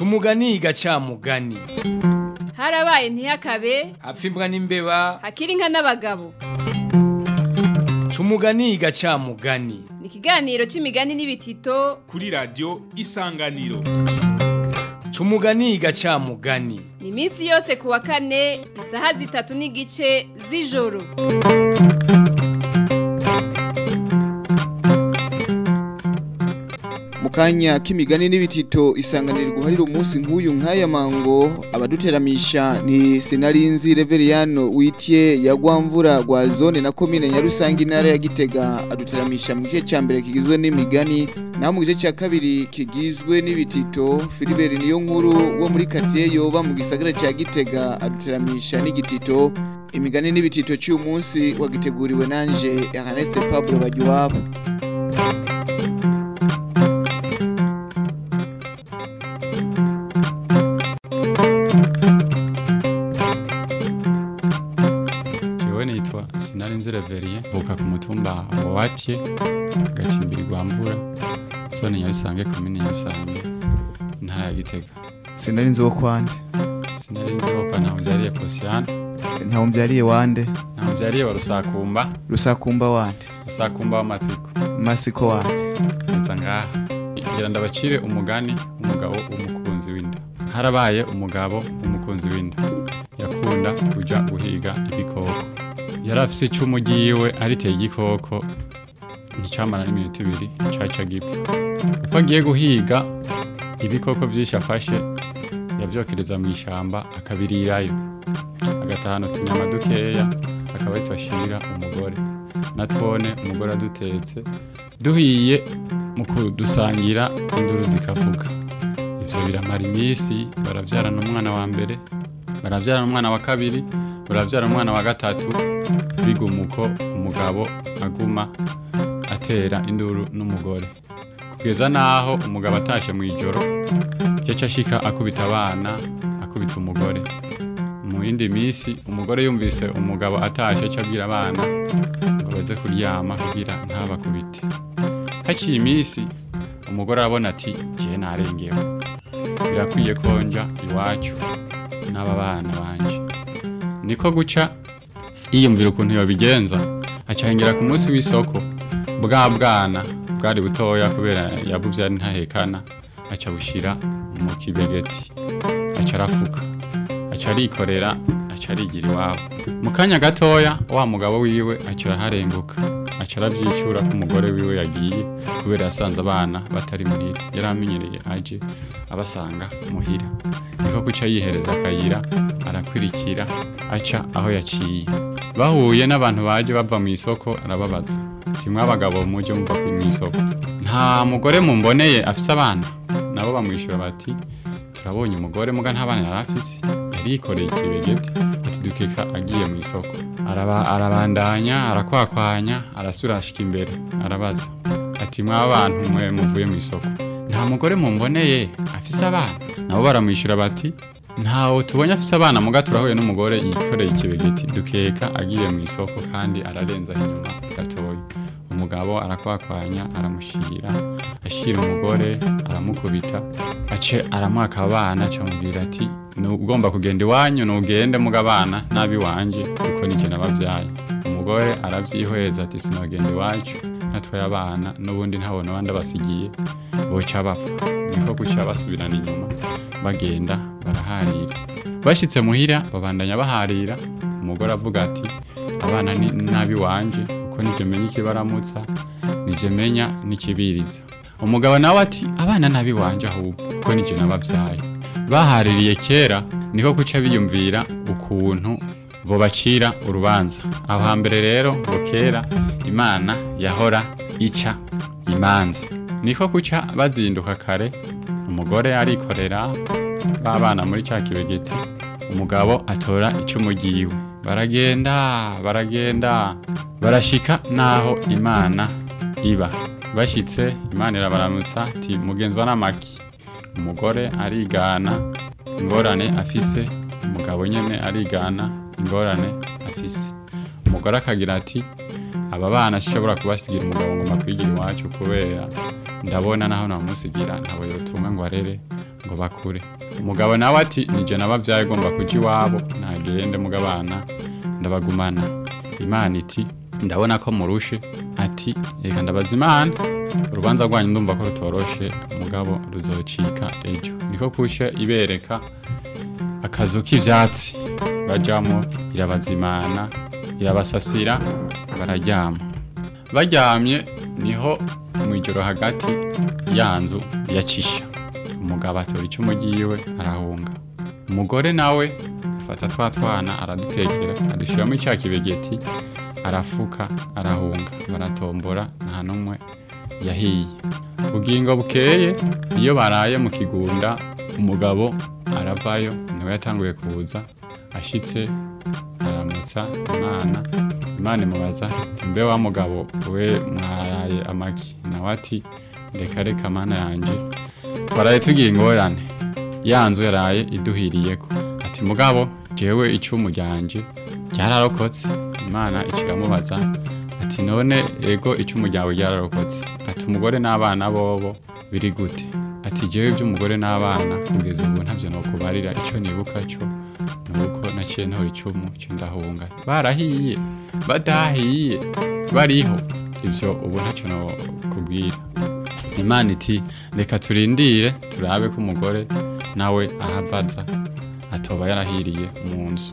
umugani gacamugani harabaye ntihakabe. Hapfa imbwa n'imbeba. Hakiri inka n'abagabo. Umugani gacamugani ni ikiganiro c'imigani n'ibitito. Kuri radiyo isanganiro. Umugani gacamugani ni iminsi yose ku wa kane isaha zitatu n'igice z'ijoro. Mu kanya k'imigani n'ibitito isanganira guharira umunsi nk'uyu nk'aya mango abaduteramisha ni senarinzi reveriyano witiye ya gwamvura gwa zone na komine nyarusange intara ya gitega. Aduteramisha mu gice cya mbere kigizwe n'imigani naho mu gice cya kabiri kigizwe n'ibitito. Filiberi niyo nkuru wo muri katiye yoba mu gisagara cya gitega. Aduteramisha n'igitito. Imigani n'ibitito cy'uyu munsi wagiteguriwe nanje Ernest Pablo Bagiwabo watye agacimbiri rwa mvura zone nyarusange komine nyarusange intara ya gitega. Senarinzi wo kwande sinarinzi wo kwa ntamuvyariye posiyane ntawo mbyariye wande ntamuvyariye wa rusakumba. Rusakumba wande rusakumba w'amatsiko masiko. Wande nza ngaha. Ngira ndabacire umugani umugabo w'umukunzi w'inda. Harabaye umugabo w'umukunzi w'inda. Yakunda kuja guhiga ibikoko. Yari afise icumu ryiwe ariteye igikoko. Nticamara n'iminota ibiri caca gipfa uko agiye guhiga ibikoko vyinshi afashe yavyokereza mu ishamba akabirirayo. Agatahana utunyama dukeya akaba yitwashira umugore. Natwone umugore adutetse duhiye mu kudusangira induru zikavuga. Ivyo biramara iminsi baravyarana umwana wa mbere baravyarana umwana wa kabiri baravyarana umwana wa gatatu bigumuko umugabo aguma atera induru n'umugore. Kugeza naho umugabo atashe mu ijoro yaca ashika akubita abana akubita umugore. Mu yindi minsi umugore yumvise umugabo atashe aca abwira abana ngo baze kuryama kugira ntabakubite. Haciye iminsi umugore arabona ati je narengewe. Birakwiye ko nja iwacu n'aba bana banje. Niko guca yiyumvira ukuntu yobigenza acahengera ku munsi w'isoko bwa bwana bwari butoya kubera yabuvye ari ntahekana. Aca bushira mu kibegeti aca arafuka aca arikorera aca arigira iwabo. Mu kanya gatoya wa mugabo wiwe aca araharenguka aca aravyicura ko umugore wiwe yagiye kubera yasanze abana batari muhira. Yari amenyereye aje abasanga muhira. Niko guca yihereza akayira arakwirikira aca aho yaciye. Bahuye n'abantu baje bava mu isoko arababaza. Timwe abagabo muje muva mu isoko. Nta mugore mumboneye afise abana. Nabo bamwishyura bati turabonye umugore muga nta bana yari afise. Yari yikoreye ikibegeti ati dukeka agiye mu isoko. Araba, arabandanya arakwakwanya arasura ashika imbere. Arabaza ati mwa bantu mwe muvuye mu isoko? Nta mugore mumboneye afise abana. Nabo baramwishyura bati ntawe tubonye afise abana muga turahuye n'umugore yikoreye ikibegeti. Dukeka agiye mu isoko kandi ararenza inyuma. Umugabo arakwakwanya aramushira ashira umugore aramukubita ace aramwaka abana acamubwira ati ugomba kugenda iwanyu nugende muga abana nabi wanje kuko nike nabavyaye umugore aravyihweza ati sinogenda iwacu natwaye abana n'ubundi ntabona abandi abasigiye boca bapfa. Niko guca basubirana inyuma bagenda baraharira. Bashitse muhira babandanya baharira. Umugore avuga ati abana ni nabi wanje nije menya ikibaramutsa nije menya n'ikibiriza umugabo nawe ati abana nabi wanje ahubwo kuko nije nabavyaye. Bahaririye kera niko guca biyumvira ukuntu bobacira urubanza. Aho hambere rero ngo kera imana yahora ica imanza. Niko guca bazinduka kare umugore arikorera babana muri cya kibegeti. Umugabo atora icumu ryiwe. Baragenda baragenda barashika naho imana iba. Bashitse imana irabaramutsa ati mugenzwa n'amaki. Umugore arigana ingorane afise. Umugabo nyene arigana ingorane afise. Umugore akagira ati aba bana sishobora kubasigira umugabo ngo makwigira iwacu kubera ndabona naho namusigira ntabo yotunga ngo arere. Ngo bakure umugabo nawe ati nije nabavyaye agomba kuja iwabo. Nagende mugabana ndabagumana. Imana iti ndabona ko murushe. Ati reka ndabaza imana. Urubanza rwanyu ndumva ko rutoroshe mugabo ruzocika ejo. Niko kushe ibereka akazu k'ivyatsi. Bajamo irabazimana irabasasira bararyama. Baryamye ni ho mu ijoro hagati ya nzu yacisha. Umugabo atora icumu ryiwe arahunga. Umugore nawe afata twa twana aradutekera adushyiramo icya kibegeti arafuka arahunga. Baratombora nta n'umwe yahiye. Bugingo bukeye iyo baraye mu kigunda umugabo aravayo ni we yatanguye kuza ashitse aramutsa imana. Imana imubaza mbe wa mugabo we mwaraye amaki nawe ati reka reka mana yanjye twaraye tugiye ingorane. Ya nzu yaraye iduhiriyeko. Ati mugabo jewe icumu ryanje ryararokotse imana iciramubaza ati none ego icumu ryawe ryararokotse ati umugore n'abana bobo biri gute? Ati jewe iby'umugore n'abana kugeza ubu ntavyo nokubarira ico nibuka cyo nuko naciye ntora icumu cyo ndahunga. Barahiye badahiye bariho. Ivyo ubu ntacyo nokubwira imana iti reka turindire turabe ko umugore nawe ahavaza atoba yarahiriye mu nzu.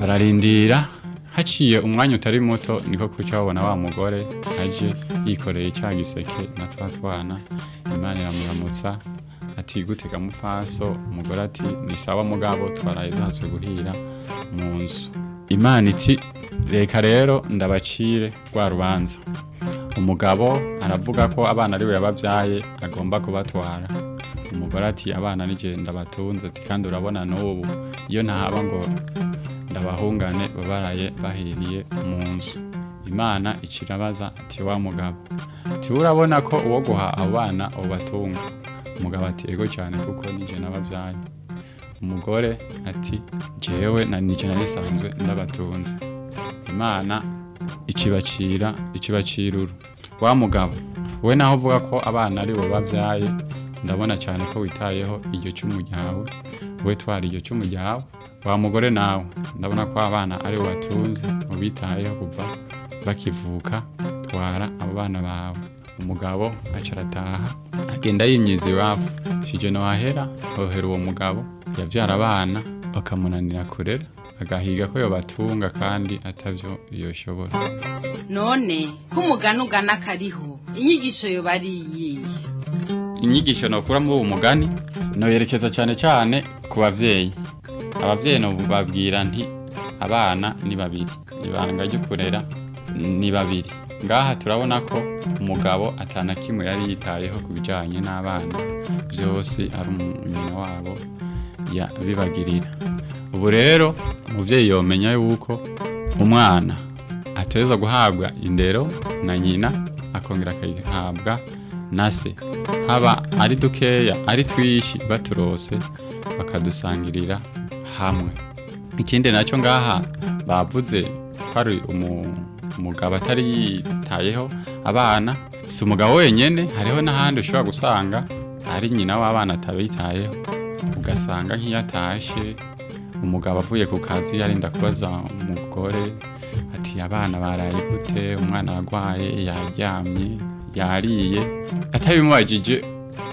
Bararindira haciye umwanya utari muto niko kuca babona wa mugore aje yikoreye cya giseke na twa twana. Imana iramuramutsa ati gutega mufaso umugore ati ni sawa mugabo twaraye duhatswe guhira mu nzu. Imana iti reka rero ndabacire rwa rubanza. Umugabo aravuga ko abana ari we yababyaye agomba kubatwara. Umugore ati abana nigenda batunze ati kandi urabona n'ubu. Iyo ntahaba ngo ndabahungane babaraye bahiriye mu nzu. Imana icirabaza ati wa mugabo ati urabona ko uwo guha abo bana ubatunga? Umugabo ati ego cyane kuko nije nababyaye umugore ati jewe na nije narisanzwe ndabatunze. Imana ikibacira ikibaciruru. Wa mugabo we naho uvuga ko abana ari bo babyaye ndabona cyane ko witayeho iryo cumu ryawe we twara iryo cumu ryawe. Wa mugore nawe ndabona ko abana ari bo batunze ubitayeho kuva bakivuka twara abo bana bawe. Umugabo aca arataha agenda yimyiza iwafu. Sije nohahera hohera uwo mugabo yavyara abana bakamunanira kurera. Agahiga ko yobatunga kandi atavyo yoshobora. None ko umugani ugana kariho inyigisho yoba ari iyihe? Inyigisho nokura muri uwo mugani noyerekeza cyane cyane ku bavyeyi. Abavyeyi nobabwira nti abana ni babiri ibanga ryo kurera ni babiri. Ngaha turabona ko umugabo atana kimwe yari yitayeho ku bijyanye n'abana. Byose ari nyina wabo bibagirira. Ubu rero umubyeyi yomenya yuko umwana ateza guhabwa indero na nyina akongera akayihabwa na se. Haba ari dukeya ari twishi baturose bakadusangirira hamwe. Ikindi na cyo ngaha bavuze ko ari umugabo atari yitayeho abana si umugabo wenyine hariho n'ahandi ushobora gusanga ari nyina w'abana atabitayeho. Ugasanga nk'iyo atashe umugabo avuye ku kazi yarinda kubaza umugore ati abana baraye gute? Umwana arwaye yaryamye yariye. Atabimubajije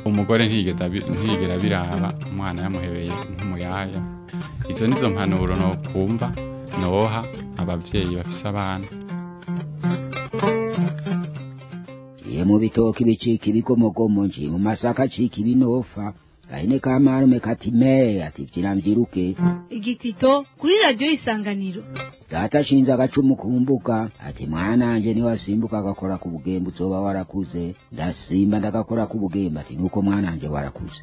umugore ntigera biraba umwana yamuhebeye nk'umuyaya. Izo nizo mpanuro no kumva noha abavyeyi bafise abana. Mu bitoki bicika ibigomogomo nje mu masaka acika ibinofa gahene ka marume kati me ati mvyiruke igitito kuri radiyo isanganiro. Data ashinze agacumu ku mbuga ati mwananje niwasimbuka agakora ku bugembe uzoba warakuze. Ndasimba ndagakora ku bugembe ati nuko mwananje warakuze.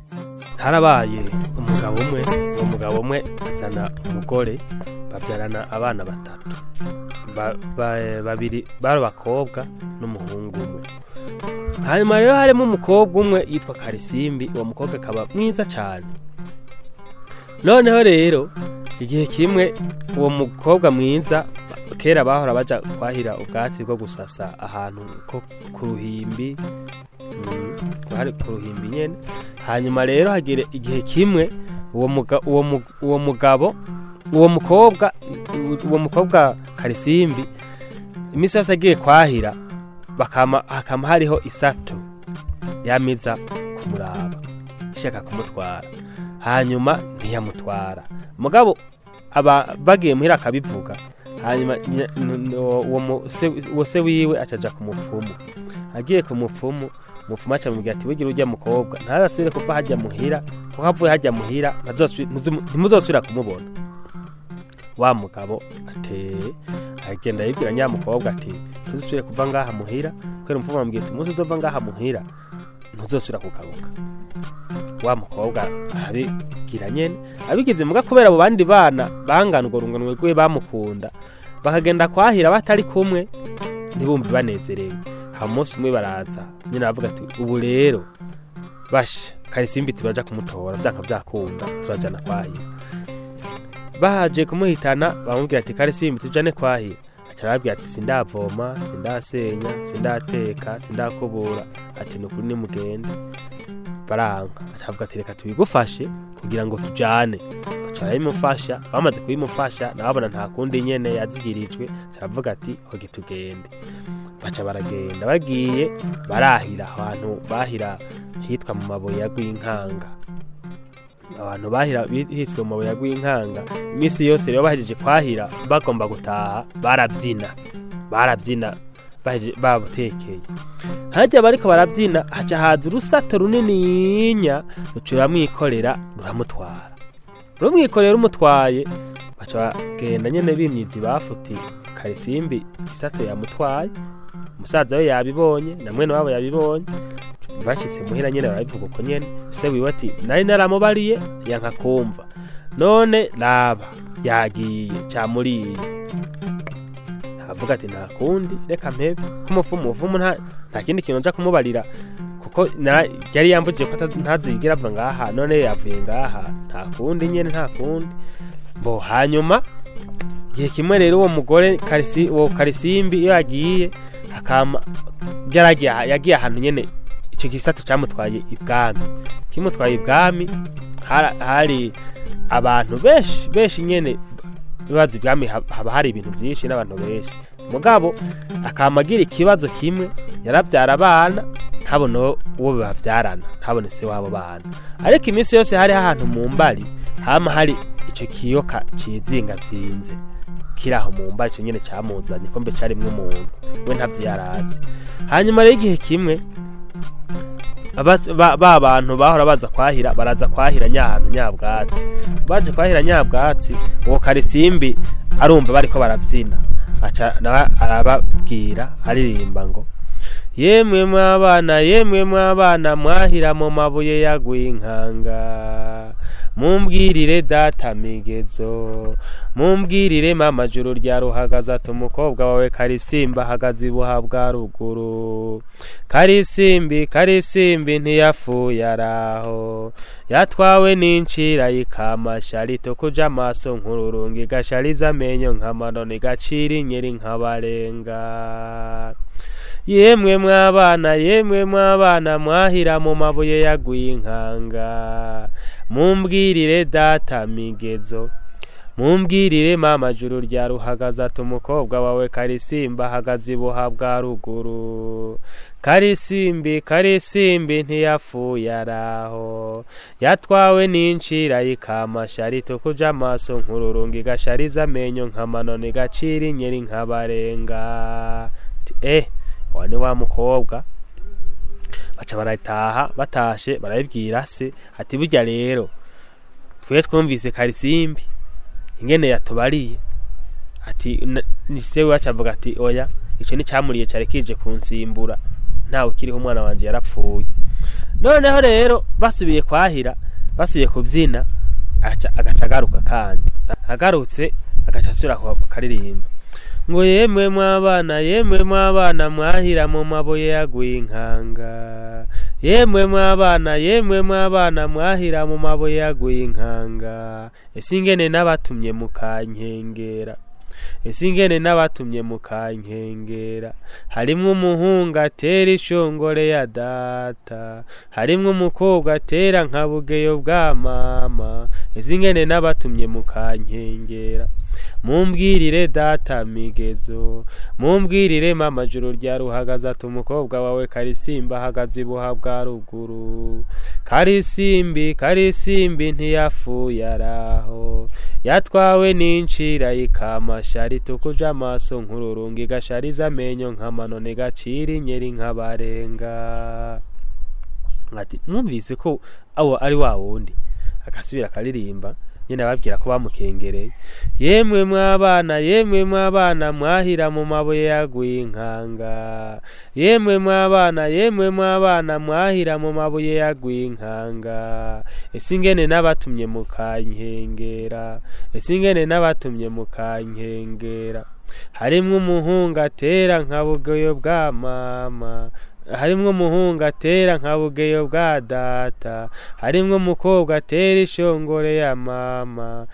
Harabaye umugabo umwe uwo mugabo umwe azana umugore babyarana abana batatu. Ba- ba- babiri bari abakobwa n'umuhungu umwe. Hanyuma rero harimo umukobwa umwe yitwa karisimbi uwo mukobwa akaba mwiza cyane noneho rero igihe kimwe uwo mukobwa mwiza kera bahora baja kwahira ubwatsi bwo gusasa ahantu ku ruhimbi mm, ku ruhimbi nyene. Hanyuma rero hagire igihe kimwe uwo muga- uwo mu- uwo mugabo uwo mukobwa uwo mukobwa karisimbi iminsi yose agiye kwahira hakama hariho isato yamiza kumuraba ishaka kumutwara. Hanyuma ntiyamutwara. Mugabo aba bagiye muhira akabivuga. Hanyuma uwo se- wiwe acaja ku mupfumu agiye ku mupfumu umupfumu aca mubwira ati wigira urya mukobwa. Ntazasubire kuva hajya muhira kuko avuye hajya muhira ntimuzosubira kumubona. Wa mugabo ateye agenda yibwira nya mukobwa ati ntuzosubire kuva ngaha muhira kubera umupfumu amubwira ati umunsi uzova ngaha muhira ntuzosubira kugaruka. Wa mukobwa arabigira nyene. Abigize muga kubera abo bandi bana bangana urwo rungano rwe bamukunda bakagenda kwahira batari kumwe ntibumve banezerewe. Ha umunsi umwe baraza nyine baravuga ati ubu rero basha karisimbi turaja kumutora vyanka vyakunda turajana kwahira. Baje kumuhitana bamubwira ati karisimbi tujane kwahira aca arababwira ati sindavoma sindasenya sindateka sindakubura. Ati nukuri nimugende baranka. Acavuga ati reka tubigufashe kugira ngo tujane. Barabimufasha bamaze kubimufasha nababona nta kundi nyene yazigirijwe caravuga ati hoge tugende. Baca baragenda bagiye barahira ahantu bahira hitwa mu mabuye ya rwinkanga. Abantu bahira bi- hitswe mu mabuye rwinkanga iminsi yose rero bahejeje kwahira bagomba gutaha barabyina. Barabyina babutekeye. Hajya bariko barabyina haca haza urusato runininya ruca ruramwikorera ruramutwara. Rumwikorera rumutwaye baca bagenda nyene bimyiza bafuti karisimbi isato yamutwaye umusaza we yabibonye na mwene wabo yabibonye. Bashitse muhira nyene barabivuga uko nyene. Se wiwe ati nari naramubariye yanka kumva. None raba yagiye camuriye. Avuga ati nta kundi reka mpebe. K'umufumu umufumu nta kindi kintu nja kumubarira. Kuko yari yambujije ko ntazigera ava ngaha none yavuye ngaha nta kundi nyene nta kundi. Bo hanyuma igihe kimwe rero uwo mugore karisimbi iyo yagiye yagiye ahantu nyene icyo gisatu cyamutwaye ibwami. Kimutwaye ibwami hari abantu benshi benshi nyene bibaza ibwami hab- haba hari ibintu byinshi n'abantu benshi mugabo akama agira ikibazo kimwe yarabyara abana ntabone uwo babyarana ntabone se wabo bana. Ariko iminsi yose hari ahantu mu mbari hama hari icyo kiyoka cizingazinze kiri aho mu mbari icyo nyine cyamuzanye ko mbe umuntu we ntavyo yarazi hanyuma rero igihe kimwe ba ba bantu bahora baza kwahira baraza kwahira nyahantu nyabwatsi. Baje kwahira nyabwatsi uwo karisimbi arumva bariko nawe arababwira aririmba ngo yemwe mwabana yemwe mwabana mwahira mu mabuye ya rwinkanga. Mumbwirire data migezo. Mumbwirire mama juru rya ruhagaze ati umukobwa wawe karisimba ahagaze ibuha bwa ruguru. Karisimbi karisimbi ntiyapfuye araho yatwawe n'incira y'ikamasha rito kuja amaso nk'ururunga igashariza amenyo nk'amanoni igacira inyeri nk'abarenga yemwe mwabana yemwe mwabana mwahira mu mabuye ya rwinkanga mumbwirire data migezo. Mumbwirire mama juru rya ruhagaze ati umukobwa wawe karisimba ahagaze ibuha bwa ruguru. Karisimbi karisimbi ntiyapfuye araho. Yatwawe n'incira y'ikamasha rito kuja amaso nk'ururunga igashariza amenyo nk'amanoni igacira inyeri nk'abarenga eh. Wa ni wa mukobwa. Baca barataha batashe barabibwira se ati burya rero twe twumvise karisimbi ingene yatubariye. Ati "Na- ni se wacu avuga ati oya icyo nticyamuriye cyari kije kunsimbura ntawe ukiriho umwana wanjye yarapfuye. Noneho rero basubiye kwahira basubiye kubyina aca- agaca agaruka kandi. Agarutse agaca asubira ku- karirimba ngo yemwe mwabana yemwe mwabana mwahira mu mabuye ya rwinkanga. Yemwe mwabana yemwe mwabana mwahira mu mabuye ya rwinkanga. Ese ingene n'abatumye mukankengera ese ingene n'abatumye mukankengera harimwo umuhungu atera ishongore ya data. Harimwo umukobwa atera nka bugeyo bwa mama. Ese ingene n'abatumye mukankengera mumbwirire data migezo. Mumbwirire mama juru rya ruhagaze ati umukobwa wawe karisimba ahagaze ibuha bwa ruguru. Karisimbi karisimbi ntiyapfuye araho yatwawe n'incira ikamasha ritukuje amaso nk'ururunga igashariza amenyo nk'amanone gacira inyeri nk'abarenga mwumvise ko awo ari wa wundi? Agasubira akaririmba. Nyine ababwira ko bamukengereye. Yemwe mwabana yemwe mwabana mwahira mu mabuye yaguye inkanga yemwe mwabana yemwe mwabana mwahira mu mabuye yaguye inkanga ese ingene n'abatumye mukankengera? Ese ingene n'abatumye mukankengera? Harimwo umuhungu atera nka bugoyo bwa mama. Harimwo umuhungu atera nka bugeyo bwa data harimwo umukobwa atera ishongore ya mama.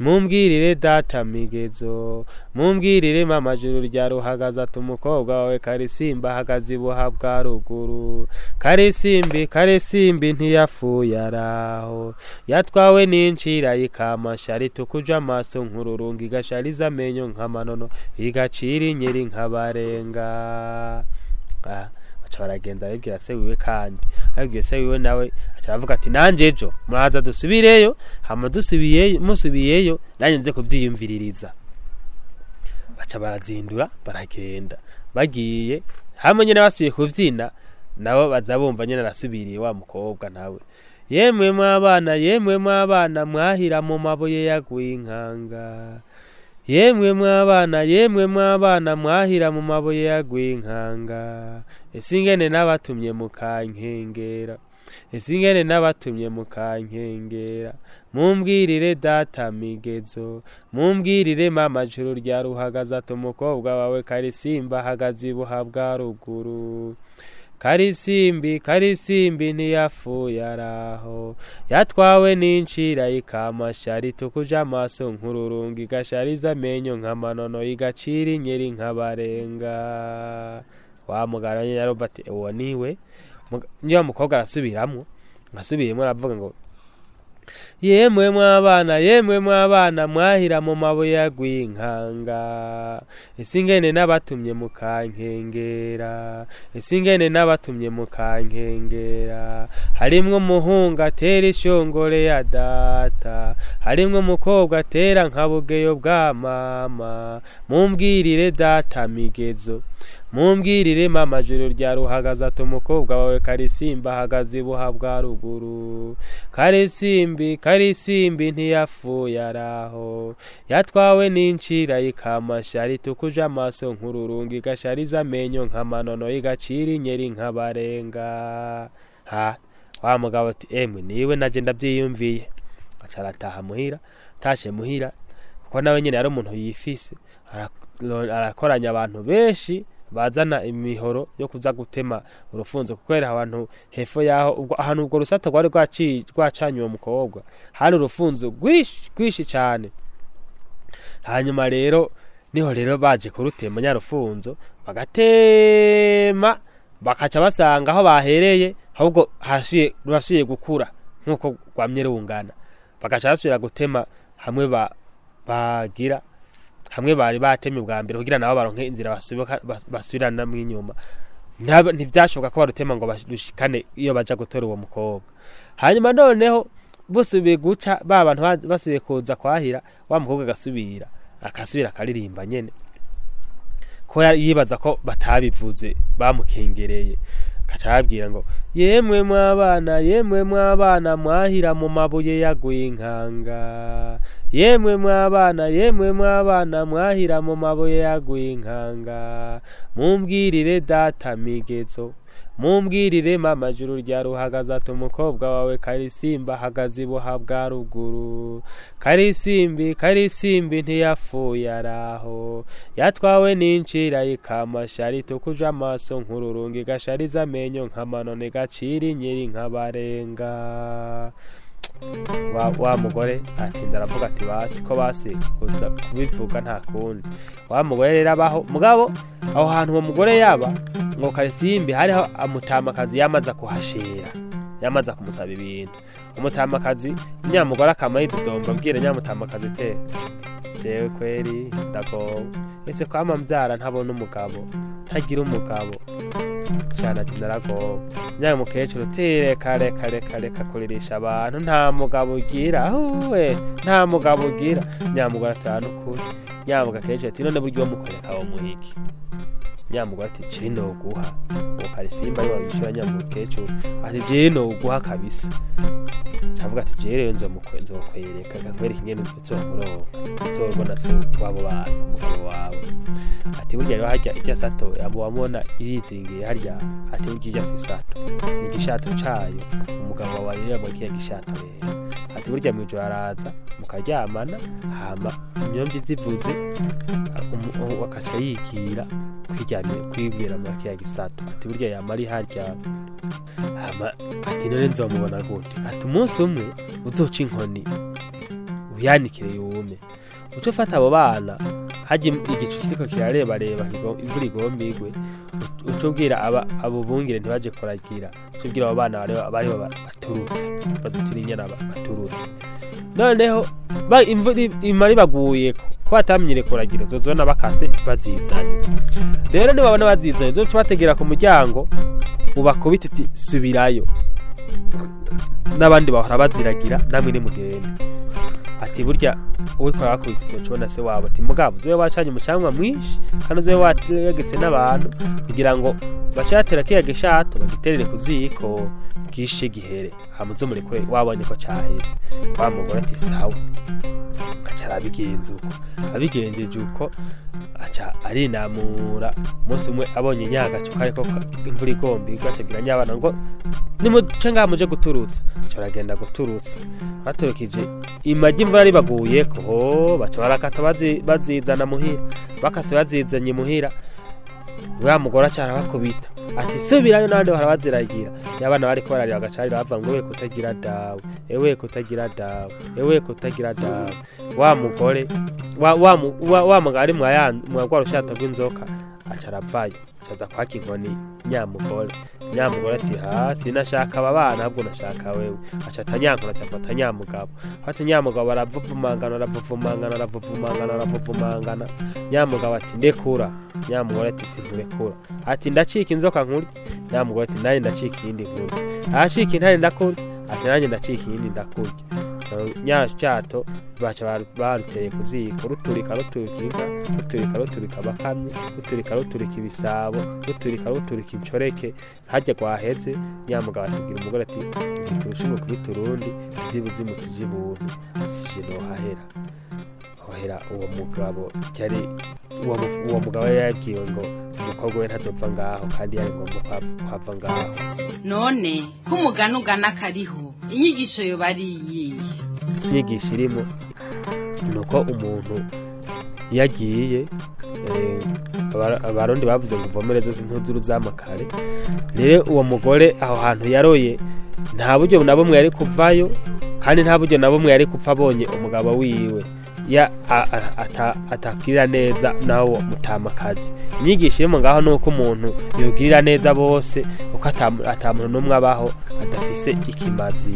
Mumbwirire data migezo mumbwirire mama juru rya ruhagaze ati umukobwa wawe karisimba ahagaze ibuha bwa ruguru. Karisimbi karisimbi ntiyapfuye araho. Yatwawe n'incira yikamasha ritukuje amaso nk'ururunga igashariza amenyo nk'amanono igacira inyeri nk'abarenga ah. Baca baragenda babibwira se wiwe kandi. Babibwiye se wiwe nawe aca aravuga ati nanjye ejo muraza dusubireyo hama dusubiyeyo musubiyeyo nanjye nze kubyiyumviririza baca barazindura baragenda. Bagiye hamwe nyine basubiye kubyina nabo baza bumva nyine arasubiriye wa mukobwa nawe. Yemwe mwabana yemwe mwabana mwahira mu mabuye yaguye inkanga yemwe mwabana yemwe mwabana mwahira mu mabuye yaguye inkanga ese ingene n'abatumye mukankengera ese ingene n'abatumye mukankengera mumbwirire data migezo mumbwirire mama juru rya ruhagaze ati umukobwa wawe karisimba ahagaze ibuha bwa ruguru. Karisimbi karisimbi ntiyapfuye araho yatwawe n'incira ikamasha ritukuje amaso nk'ururunga igashariza amenyo nk'amanono igacira inyeri nk'abarenga wa mugara nyine yaroba ati uwo ni we. Niyo mukobwa arasubiramo asubiyemo aravuga ngo yemwe mwabana yemwe mwabana mwahira mu mabuye yaguye inkanga ese n'abatumye mukankengera ese n'abatumye mukankengera harimwo umuhungu atera ishongore ya data. Harimwo umukobwa atera nka bugeyo bwa mama. Mumbwirire data migezo. Mumbwirire mama juru rya ruhagaze ati umukobwa wawe karisimba ahagaze ibuha bwa ruguru. Karisimbi karisimbi ntiyapfuye araho yatwawe n'incira ikamasha ritukuje amaso nk'ururunga igashariza amenyo nk'amanono igacira inyeri nk'abarenga ha wa mugabo ati emwe ni we naje ndabyiyumviye. Aca arataha muhira tashe muhira kuko nawe nyine yari umuntu yifise. Arakoranya abantu benshi bazana imihoro yo kuza gutema urufunzo kuko era abantu hepfo yaho ubwo ahantu ubwo rusato rwari rwacanye uwo mukobwa hari urufunzo rwinshi cyane hanyuma rero ni ho rero baje kurutema nyarufunzo bagatema bakaca basanga aho bahereye ahubwo rurasubiye gukura nk'uko rwamye rungana bagaca basubira gutema hamwe bagira hamwe bari batemye ubwa mbere kugira nabo baronke inzira basubiranamo inyuma ntibyashoboka ko barutema ngo bashikane iyo baja gutora uwo mukobwa. Hanyuma noneho busubiye guca ba bantu basubiye kuza kwahira wa mukobwa agasubira akasubira akaririmba nyene. Ko yibaza ko batabivuze bamukengereye. Akaca ababwira ngo yemwe mwabana yemwe mwabana mwahira mu mabuye yaguye inkanga yemwe mwabana yemwe mwabana mwahira mu mabuye yaguye inkanga mumbwirire data migezo. Mumbwirire mama juru rya ruhagaze ati umukobwa wawe karisimba ahagaze ibuha bwa ruguru. Karisimbi karisimbi ntiyapfuye araho yatwawe n'incira ikamasha ritukuje amaso nk'ururunga igashariza amenyo nk'amanone gacira inyeri nk'abarenga wa, mugore atinda aravuga ati basi ko basi kuza kubivuga nta kundi. Wa mugore rero abaho mugabo aho hantu uwo mugore yaba ngo karisimbi hariho amutamakazi yamaze kuhashera yamaze kumusaba ibintu. Umutamakazi nyamugore akama yidodomba abwira nyamutamakazi te jewe kweri ndagowe ese kwama mbyara ntabona umugabo ntagira umugabo. Cyane ati naragowe nyamukecuru tireka reka reka reka kuririsha abantu. Nta mugabo ugira. We nta mugabo ugira. Nyamugore ati "Ah, nukuri nyamugakecuru ati none buryo mukoreka wo muhiki nyamugore ati je noguha ukarisimba karisimba ari wabishura nyamukecuru ati je noguha kabisa. Cavuga ati je rero nzokwereka nkakwereka ingene uzomuronka uzobona se wabo bantu umugabo wawe. Ati burya rero harya irya sato abo wamubona irizingiye harya ati burya irya si sato. Ni igishato cayo umugabo wawe rero muri kiya gishato rero ati burya mwijoro araza mukaryamana hama imyombi zivuze akaca kwiryamira kwibwira muri kiya gisato ati burya yama ari harya hama ati none nzomubona gute? Ati umunsi umwe uzoca inkoni uyanikire yume. Uca ufata abo bana hajya igicu kiriko kirarebareba imvura igomba igwe uca ubwira aba- abo bungire ntibaje kuragira. Uca ubwira abo bana bariho ba- baturutse badutira inyana ba- baturutse. Noneho ba- imvura i- imara ibaguyeko ko batamenyere kuragira uzozibona bakase bazizanye. Rero nibabona bazizanye uzoca bategera ku muryango ubakubita uti subirayo. N'abandi bahora baziragira namwe nimugende ati burya uwikora bakubita uzoca ubona se wabo ati mugabo uzobe wacanye umucanwa mwinshi kandi uzobe wategetse n'abantu kugira ngo bace batera kiya gishato bagiterere ku ziko bwishe gihere hamuze murekure wabonye ko caheze wa mugore ati sawa. Aca arabigenza uko. Abigenjeje uko aca arinamura. Umunsi umwe abonye nyagacu kariko ka- imvura igomba igwa acabwira nyabana ngo nimuce ngaha muje guturutsa. Aca baragenda guturutsa. Baturukije imagi imvura ribaguyeko ho baca barakata bazi- bazizana muhira. Bakase bazizanye muhira. Wa mugore aca arabakubita ati subirayo n'abandi bahora baziragira y'abana bariko bararira bagacarira bava ngo ewe kutagira dawe ewe kutagira dawe ewe kutagira dawe. Wa mugore wa wa mu- wa, wa mugabo ari mwa rwa rushato rw'inzoka aca aravayo acaza kwaka inkoni nyamugore. Nyamugore ati ha sinashaka aba bana ahubwo nashaka wewe. Aca atanyankora aca afata nyamugabo. Ati nyamugabo aravuvumangana aravuvumangana aravuvumangana aravuvumangana. Nyamugabo ati ndekura. Nyamugore ati sinkurekura ati ndacika inzoka nkuri. Nyamugore ati nanjye ndacika iyindi nkuri. Ahacika intare ndakurya. Ati nanjye ndacika iyindi ndakurya. Nyacyato baruteye ku ziko ruturika ruturika inka ruturika ruturika abakamyi ruturika ruturika ibisabo ruturika ruturika incoreke harya rwaheze nyamugabo atubwira umugore ati ntiturushinge kubita urundi ivy'ibuzimu tuje ibuntu asije nohahera. Hohera uwo mugabo yari uwo mu- uwo mugabo yari yabwiwe ngo umukobwa we ntazopfa ngaho kandi yari ngombwa kuhava ngaho. None ko umugani ugana kariho inyigisho yoba ari iyihe? Inyigisho irimo ni uko umuntu iyo agiye eh, aba- abarundi bavuze ngo uvomere zose ntuzuru zamakare rero uwo mugore aho hantu yaroye nta buryo na bumwe yari kuvayo kandi nta buryo na bumwe yari kupfa abonye umugabo wiwe. Atakirira neza nawo mutamakazi. Inyigisho irimo ngaho ni uko umuntu yogirira neza bose uko ata- ata muntu n'umwe abaho adafise ikimazi.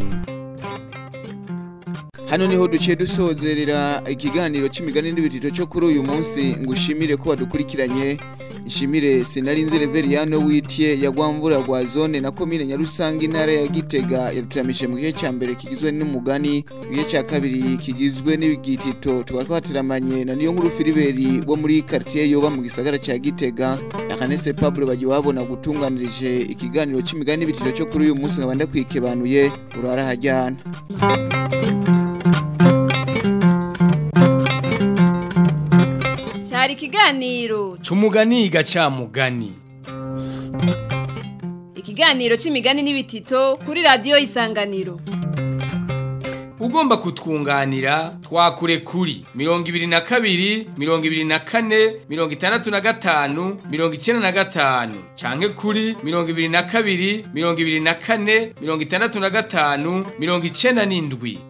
Hano ni ho duciye dusozerera ikiganiro c'imigani n'ibitito cyo kuri uyu munsi. Ngo ushimire ko wadukurikiranye nshimire sinarinze reveriyano witiye ya gwamvura rwa zone na komine nyarusange intara ya gitega. Yadutamije mu gihe cya mbere kigizwe n'umugani mu gihe cya kabiri kigizwe n'ibigitito. Tuba twateramanye na niyo nkuru filiberi wo muri quartier yoba mu gisagara cya gitega na kanese pablo bagiye babona gutunganirije ikiganiro c'imigani n'ibitito cyo kuri uyu munsi nkaba ndakwikibanuye urara hajyana. Cyari ikiganiro. Cumugani gacamugani. ikiganiro c'imigani n'ibitito kuri radiyo isanganiro. Ugomba kutwunganira twakure kuri. Mirongo ibiri na kabiri mirongo ibiri na kane mirongo itandatu na gatanu mirongo icyenda na gatanu. Canke kuri mirongo ibiri na kabiri mirongo ibiri na kane mirongo itandatu na gatanu mirongo icenda n'indwi.